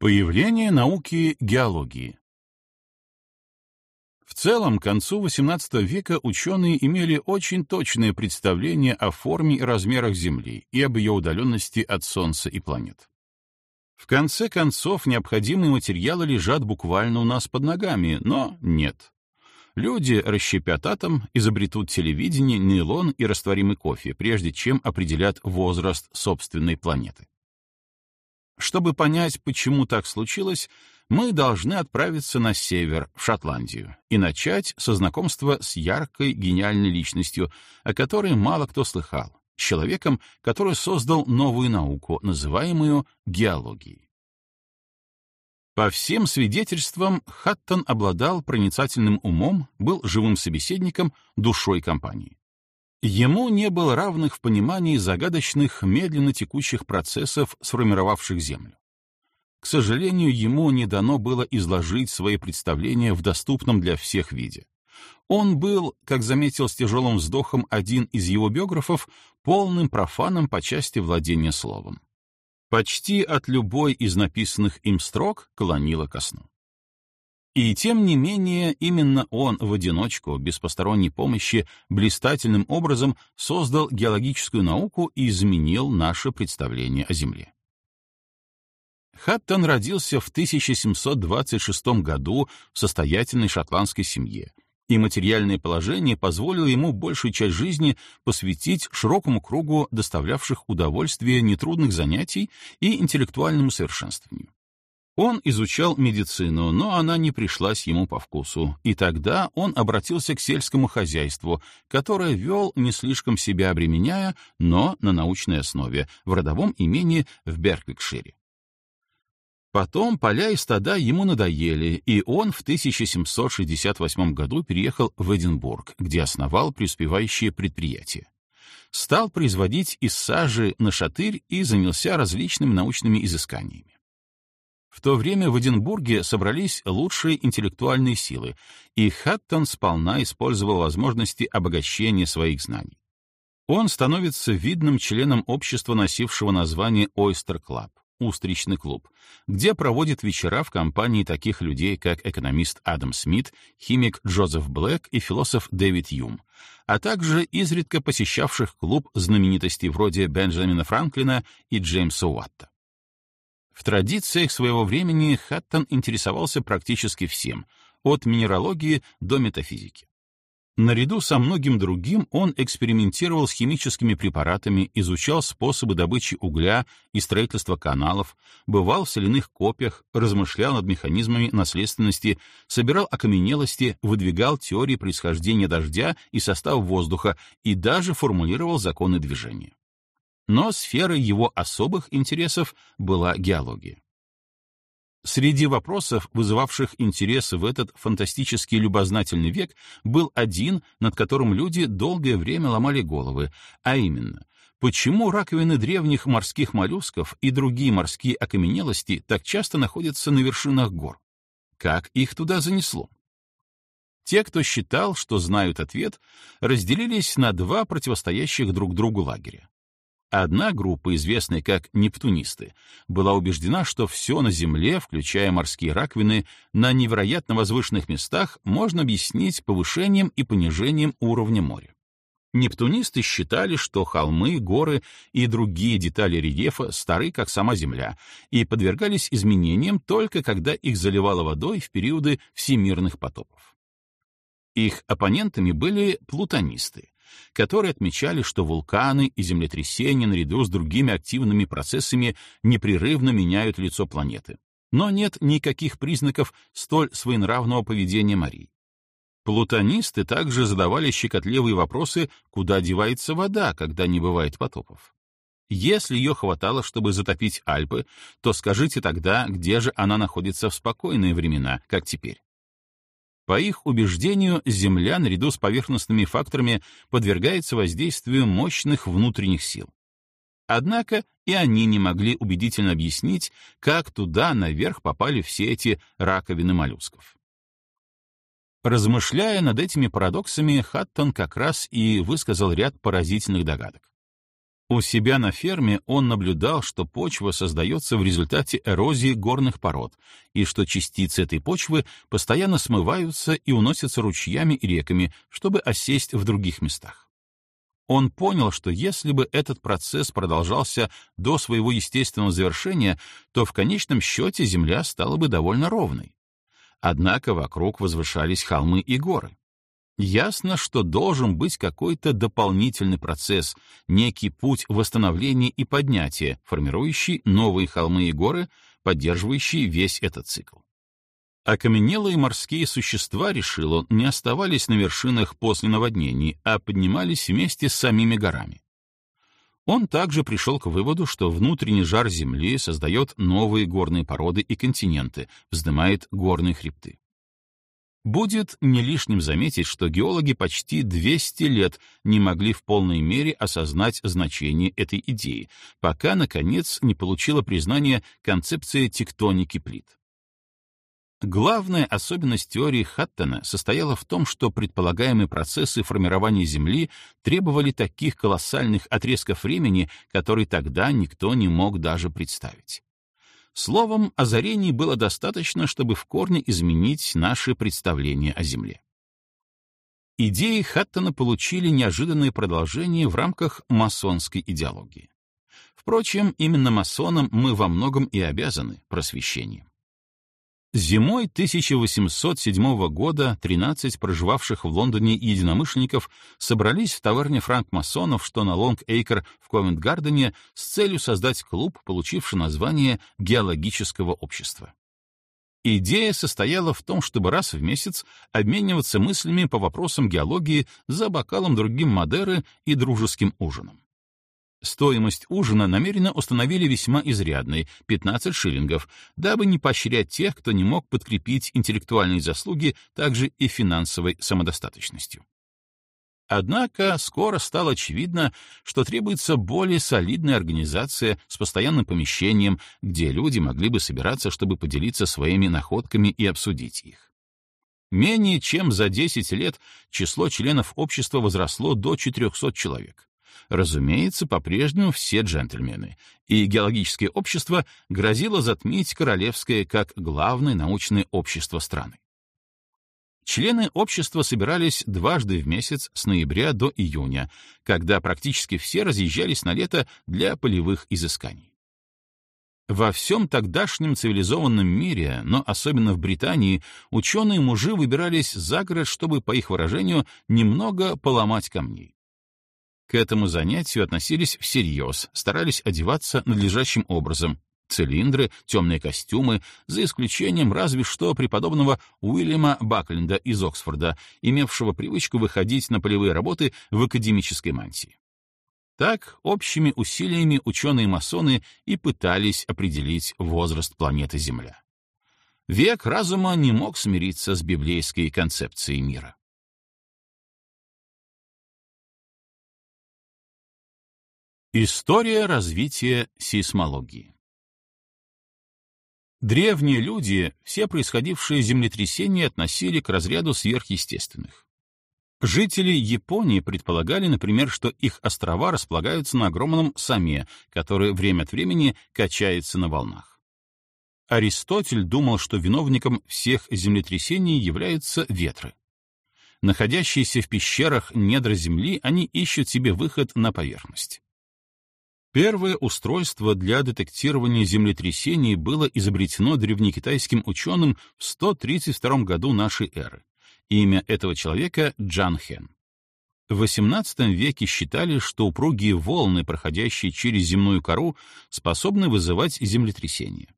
Появление науки геологии В целом, к концу XVIII века ученые имели очень точное представление о форме и размерах Земли и об ее удаленности от Солнца и планет. В конце концов, необходимые материалы лежат буквально у нас под ногами, но нет. Люди расщепят атом, изобретут телевидение, нейлон и растворимый кофе, прежде чем определят возраст собственной планеты. Чтобы понять, почему так случилось, мы должны отправиться на север, в Шотландию, и начать со знакомства с яркой, гениальной личностью, о которой мало кто слыхал, человеком, который создал новую науку, называемую геологией. По всем свидетельствам, Хаттон обладал проницательным умом, был живым собеседником, душой компании. Ему не было равных в понимании загадочных, медленно текущих процессов, сформировавших Землю. К сожалению, ему не дано было изложить свои представления в доступном для всех виде. Он был, как заметил с тяжелым вздохом один из его биографов, полным профаном по части владения словом. Почти от любой из написанных им строк клонило ко сну. И тем не менее, именно он в одиночку, без посторонней помощи, блистательным образом создал геологическую науку и изменил наше представление о Земле. Хаттон родился в 1726 году в состоятельной шотландской семье, и материальное положение позволило ему большую часть жизни посвятить широкому кругу доставлявших удовольствие нетрудных занятий и интеллектуальному совершенствованию. Он изучал медицину, но она не пришлась ему по вкусу, и тогда он обратился к сельскому хозяйству, которое вел, не слишком себя обременяя, но на научной основе, в родовом имении в Беркликшире. Потом поля и стада ему надоели, и он в 1768 году переехал в Эдинбург, где основал преуспевающее предприятие. Стал производить из сажи на шатырь и занялся различными научными изысканиями. В то время в Эдинбурге собрались лучшие интеллектуальные силы, и Хаттон сполна использовал возможности обогащения своих знаний. Он становится видным членом общества, носившего название Oyster Club — «Устричный клуб», где проводит вечера в компании таких людей, как экономист Адам Смит, химик Джозеф Блэк и философ Дэвид Юм, а также изредка посещавших клуб знаменитостей вроде Бенджамина Франклина и Джеймса Уатта. В традициях своего времени Хаттон интересовался практически всем, от минералогии до метафизики. Наряду со многим другим он экспериментировал с химическими препаратами, изучал способы добычи угля и строительства каналов, бывал в соляных копьях, размышлял над механизмами наследственности, собирал окаменелости, выдвигал теории происхождения дождя и состава воздуха и даже формулировал законы движения но сферой его особых интересов была геология. Среди вопросов, вызывавших интерес в этот фантастически любознательный век, был один, над которым люди долгое время ломали головы, а именно, почему раковины древних морских моллюсков и другие морские окаменелости так часто находятся на вершинах гор? Как их туда занесло? Те, кто считал, что знают ответ, разделились на два противостоящих друг другу лагеря. Одна группа, известная как нептунисты, была убеждена, что все на Земле, включая морские раковины, на невероятно возвышенных местах можно объяснить повышением и понижением уровня моря. Нептунисты считали, что холмы, горы и другие детали рельефа стары, как сама Земля, и подвергались изменениям только когда их заливало водой в периоды всемирных потопов. Их оппонентами были плутонисты, которые отмечали, что вулканы и землетрясения наряду с другими активными процессами непрерывно меняют лицо планеты. Но нет никаких признаков столь своенравного поведения Марии. Плутонисты также задавали щекотливые вопросы, куда девается вода, когда не бывает потопов. Если ее хватало, чтобы затопить Альпы, то скажите тогда, где же она находится в спокойные времена, как теперь. По их убеждению, Земля наряду с поверхностными факторами подвергается воздействию мощных внутренних сил. Однако и они не могли убедительно объяснить, как туда наверх попали все эти раковины моллюсков. Размышляя над этими парадоксами, Хаттон как раз и высказал ряд поразительных догадок. У себя на ферме он наблюдал, что почва создается в результате эрозии горных пород, и что частицы этой почвы постоянно смываются и уносятся ручьями и реками, чтобы осесть в других местах. Он понял, что если бы этот процесс продолжался до своего естественного завершения, то в конечном счете Земля стала бы довольно ровной. Однако вокруг возвышались холмы и горы. Ясно, что должен быть какой-то дополнительный процесс, некий путь восстановления и поднятия, формирующий новые холмы и горы, поддерживающий весь этот цикл. Окаменелые морские существа, решил он, не оставались на вершинах после наводнений, а поднимались вместе с самими горами. Он также пришел к выводу, что внутренний жар Земли создает новые горные породы и континенты, вздымает горные хребты. Будет не лишним заметить, что геологи почти 200 лет не могли в полной мере осознать значение этой идеи, пока, наконец, не получила признание концепция тектоники плит. Главная особенность теории Хаттона состояла в том, что предполагаемые процессы формирования Земли требовали таких колоссальных отрезков времени, которые тогда никто не мог даже представить. Словом, озарений было достаточно, чтобы в корне изменить наши представления о Земле. Идеи Хаттона получили неожиданное продолжение в рамках масонской идеологии. Впрочем, именно масонам мы во многом и обязаны просвещением. Зимой 1807 года 13 проживавших в Лондоне единомышленников собрались в таверне франк-масонов, что на Лонг-Эйкер в Ковент-Гардене, с целью создать клуб, получивший название Геологического общества. Идея состояла в том, чтобы раз в месяц обмениваться мыслями по вопросам геологии за бокалом другим Мадеры и дружеским ужином. Стоимость ужина намеренно установили весьма изрядной — 15 шиллингов, дабы не поощрять тех, кто не мог подкрепить интеллектуальные заслуги также и финансовой самодостаточностью. Однако скоро стало очевидно, что требуется более солидная организация с постоянным помещением, где люди могли бы собираться, чтобы поделиться своими находками и обсудить их. Менее чем за 10 лет число членов общества возросло до 400 человек. Разумеется, по-прежнему все джентльмены, и геологическое общество грозило затмить королевское как главное научное общество страны. Члены общества собирались дважды в месяц с ноября до июня, когда практически все разъезжались на лето для полевых изысканий. Во всем тогдашнем цивилизованном мире, но особенно в Британии, ученые-мужи выбирались за город, чтобы, по их выражению, немного поломать камней. К этому занятию относились всерьез, старались одеваться надлежащим образом. Цилиндры, темные костюмы, за исключением разве что преподобного Уильяма Бакленда из Оксфорда, имевшего привычку выходить на полевые работы в академической мантии. Так, общими усилиями ученые-масоны и пытались определить возраст планеты Земля. Век разума не мог смириться с библейской концепцией мира. История развития сейсмологии Древние люди все происходившие землетрясения относили к разряду сверхъестественных. Жители Японии предполагали, например, что их острова располагаются на огромном саме, который время от времени качается на волнах. Аристотель думал, что виновником всех землетрясений являются ветры. Находящиеся в пещерах недра Земли, они ищут себе выход на поверхность. Первое устройство для детектирования землетрясений было изобретено древнекитайским ученым в 132 году нашей эры. Имя этого человека — Джан Хэн. В XVIII веке считали, что упругие волны, проходящие через земную кору, способны вызывать землетрясения.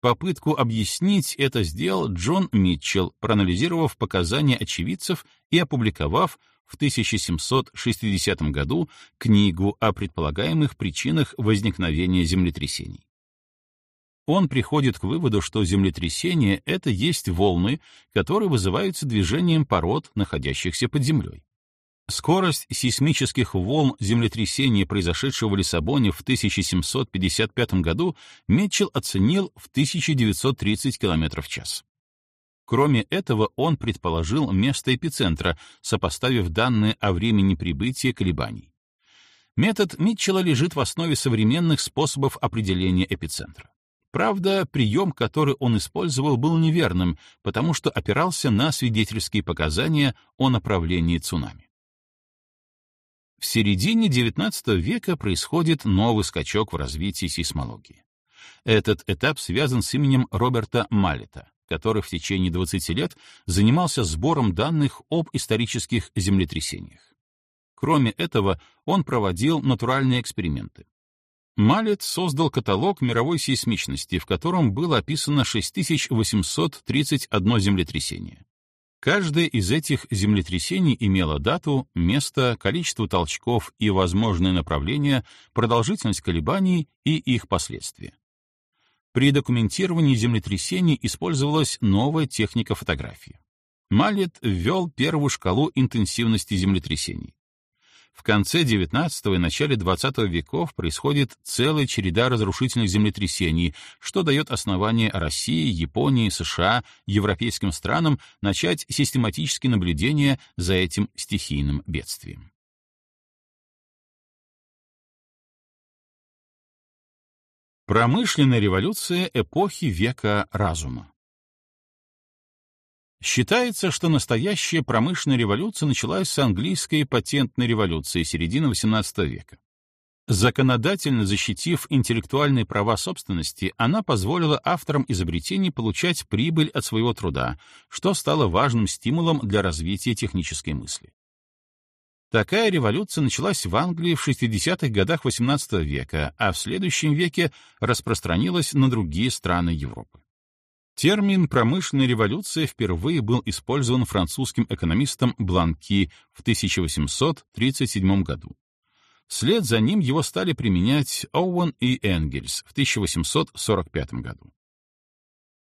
Попытку объяснить это сделал Джон Митчелл, проанализировав показания очевидцев и опубликовав в 1760 году книгу о предполагаемых причинах возникновения землетрясений. Он приходит к выводу, что землетрясения — это есть волны, которые вызываются движением пород, находящихся под землей. Скорость сейсмических волн землетрясения, произошедшего в Лиссабоне в 1755 году, Митчелл оценил в 1930 км в час. Кроме этого, он предположил место эпицентра, сопоставив данные о времени прибытия колебаний. Метод Митчелла лежит в основе современных способов определения эпицентра. Правда, прием, который он использовал, был неверным, потому что опирался на свидетельские показания о направлении цунами. В середине XIX века происходит новый скачок в развитии сейсмологии. Этот этап связан с именем Роберта Маллета, который в течение 20 лет занимался сбором данных об исторических землетрясениях. Кроме этого, он проводил натуральные эксперименты. Малет создал каталог мировой сейсмичности, в котором было описано 6831 землетрясение. Каждое из этих землетрясений имело дату, место, количество толчков и возможное направление, продолжительность колебаний и их последствия. При документировании землетрясений использовалась новая техника фотографии. Малет ввел первую шкалу интенсивности землетрясений. В конце XIX и начале XX веков происходит целая череда разрушительных землетрясений, что дает основание России, Японии, США, европейским странам начать систематические наблюдения за этим стихийным бедствием. Промышленная революция эпохи века разума Считается, что настоящая промышленная революция началась с английской патентной революции середины XVIII века. Законодательно защитив интеллектуальные права собственности, она позволила авторам изобретений получать прибыль от своего труда, что стало важным стимулом для развития технической мысли. Такая революция началась в Англии в 60-х годах XVIII века, а в следующем веке распространилась на другие страны Европы. Термин «промышленная революция» впервые был использован французским экономистом Бланки в 1837 году. Вслед за ним его стали применять Оуэн и Энгельс в 1845 году.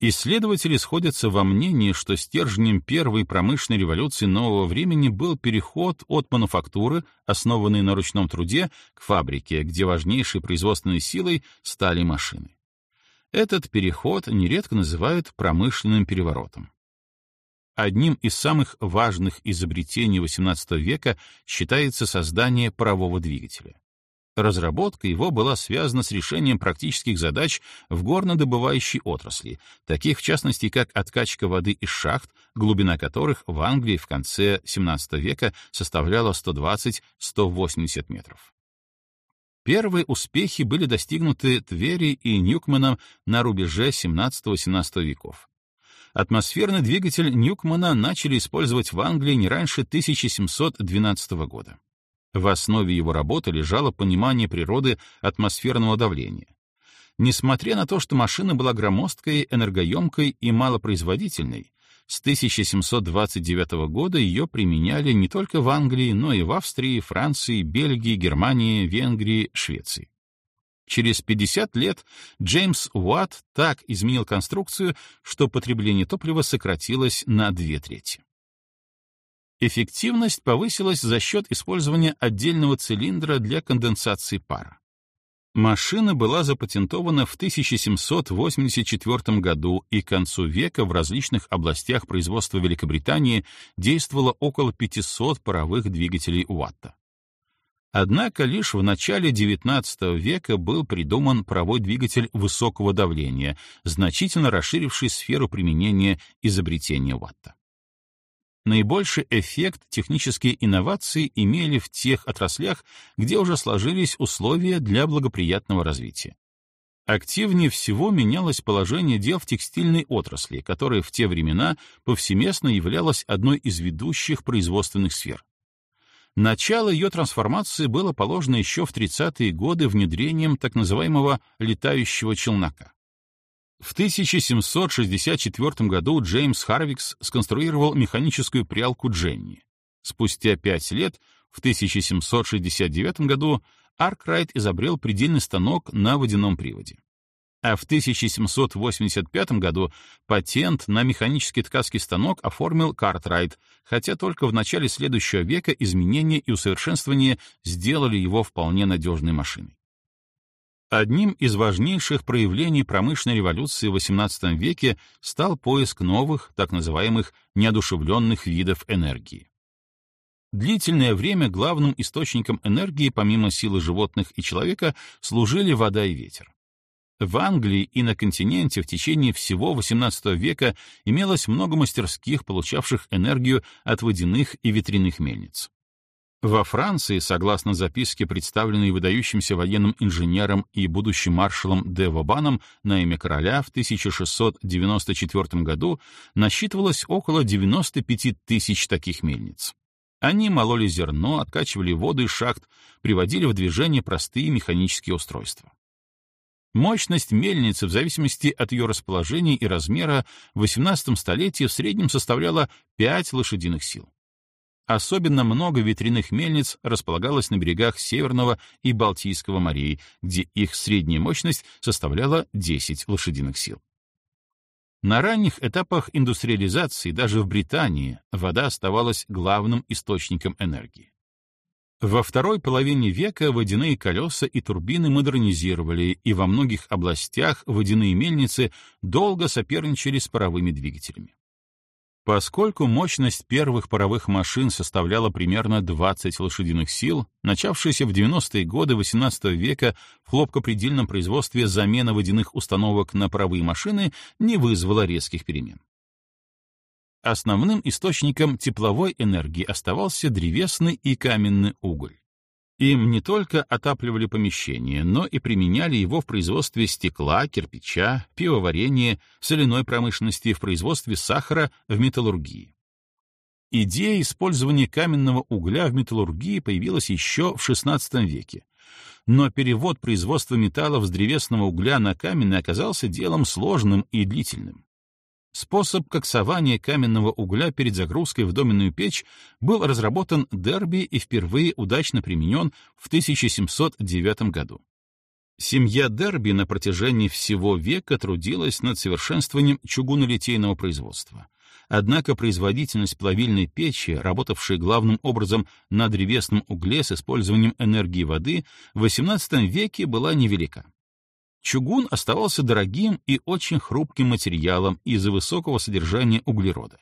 Исследователи сходятся во мнении, что стержнем первой промышленной революции нового времени был переход от мануфактуры, основанной на ручном труде, к фабрике, где важнейшей производственной силой стали машины. Этот переход нередко называют промышленным переворотом. Одним из самых важных изобретений XVIII века считается создание парового двигателя. Разработка его была связана с решением практических задач в горнодобывающей отрасли, таких в частности, как откачка воды из шахт, глубина которых в Англии в конце XVII века составляла 120-180 метров. Первые успехи были достигнуты Твери и Ньюкманом на рубеже 17-18 веков. Атмосферный двигатель Ньюкмана начали использовать в Англии не раньше 1712 года. В основе его работы лежало понимание природы атмосферного давления. Несмотря на то, что машина была громоздкой, энергоемкой и малопроизводительной, с 1729 года ее применяли не только в Англии, но и в Австрии, Франции, Бельгии, Германии, Венгрии, Швеции. Через 50 лет Джеймс Уатт так изменил конструкцию, что потребление топлива сократилось на две трети. Эффективность повысилась за счет использования отдельного цилиндра для конденсации пара. Машина была запатентована в 1784 году, и к концу века в различных областях производства Великобритании действовало около 500 паровых двигателей Уатта. Однако лишь в начале XIX века был придуман паровой двигатель высокого давления, значительно расширивший сферу применения изобретения Уатта. Наибольший эффект технические инновации имели в тех отраслях, где уже сложились условия для благоприятного развития. Активнее всего менялось положение дел в текстильной отрасли, которая в те времена повсеместно являлась одной из ведущих производственных сфер. Начало ее трансформации было положено еще в 30-е годы внедрением так называемого «летающего челнока». В 1764 году Джеймс Харвикс сконструировал механическую прялку Дженни. Спустя пять лет, в 1769 году, Аркрайт изобрел предельный станок на водяном приводе. А в 1785 году патент на механический ткацкий станок оформил Картрайт, хотя только в начале следующего века изменения и усовершенствования сделали его вполне надежной машиной. Одним из важнейших проявлений промышленной революции в XVIII веке стал поиск новых, так называемых, неодушевленных видов энергии. Длительное время главным источником энергии, помимо силы животных и человека, служили вода и ветер. В Англии и на континенте в течение всего XVIII века имелось много мастерских, получавших энергию от водяных и ветряных мельниц. Во Франции, согласно записке, представленной выдающимся военным инженером и будущим маршалом де Вобаном на имя короля в 1694 году, насчитывалось около 95 тысяч таких мельниц. Они мололи зерно, откачивали воду из шахт, приводили в движение простые механические устройства. Мощность мельницы в зависимости от ее расположения и размера в XVIII столетии в среднем составляла 5 лошадиных сил. Особенно много ветряных мельниц располагалось на берегах Северного и Балтийского морей, где их средняя мощность составляла 10 лошадиных сил. На ранних этапах индустриализации даже в Британии вода оставалась главным источником энергии. Во второй половине века водяные колеса и турбины модернизировали, и во многих областях водяные мельницы долго соперничали с паровыми двигателями. Поскольку мощность первых паровых машин составляла примерно 20 лошадиных сил, начавшаяся в 90-е годы XVIII века в хлопкопредельном производстве замена водяных установок на паровые машины не вызвала резких перемен. Основным источником тепловой энергии оставался древесный и каменный уголь. Им не только отапливали помещения, но и применяли его в производстве стекла, кирпича, пивоварения, соляной промышленности, в производстве сахара, в металлургии. Идея использования каменного угля в металлургии появилась еще в XVI веке, но перевод производства металлов с древесного угля на каменный оказался делом сложным и длительным. Способ коксования каменного угля перед загрузкой в доменную печь был разработан Дерби и впервые удачно применен в 1709 году. Семья Дерби на протяжении всего века трудилась над совершенствованием чугунолитейного производства. Однако производительность плавильной печи, работавшей главным образом на древесном угле с использованием энергии воды, в XVIII веке была невелика. Чугун оставался дорогим и очень хрупким материалом из-за высокого содержания углерода.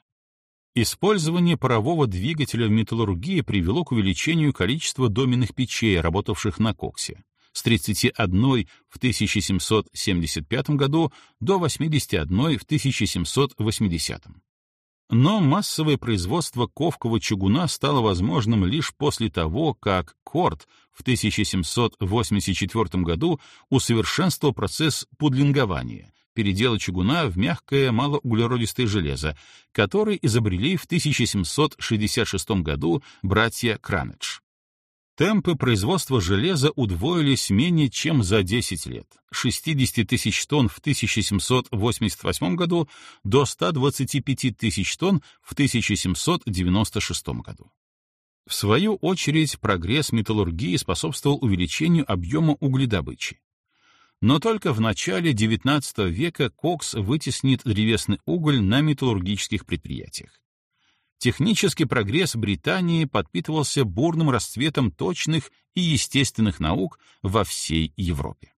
Использование парового двигателя в металлургии привело к увеличению количества доменных печей, работавших на коксе, с 31 в 1775 году до 81 в 1780. Но массовое производство ковкового чугуна стало возможным лишь после того, как Корт в 1784 году усовершенствовал процесс пудлингования, передела чугуна в мягкое малоуглеродистое железо, который изобрели в 1766 году братья Кранедж. Темпы производства железа удвоились менее чем за 10 лет, с 60 тысяч тонн в 1788 году до 125 тысяч тонн в 1796 году. В свою очередь, прогресс металлургии способствовал увеличению объема угледобычи. Но только в начале XIX века кокс вытеснит древесный уголь на металлургических предприятиях. Технический прогресс Британии подпитывался бурным расцветом точных и естественных наук во всей Европе.